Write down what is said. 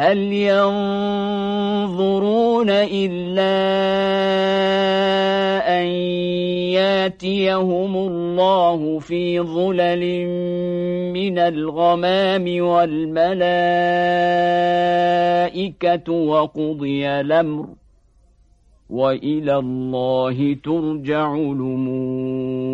هل ينظرون إلا أن ياتيهم الله في ظلل من الغمام والملائكة وقضي الأمر وإلى الله ترجع الأمور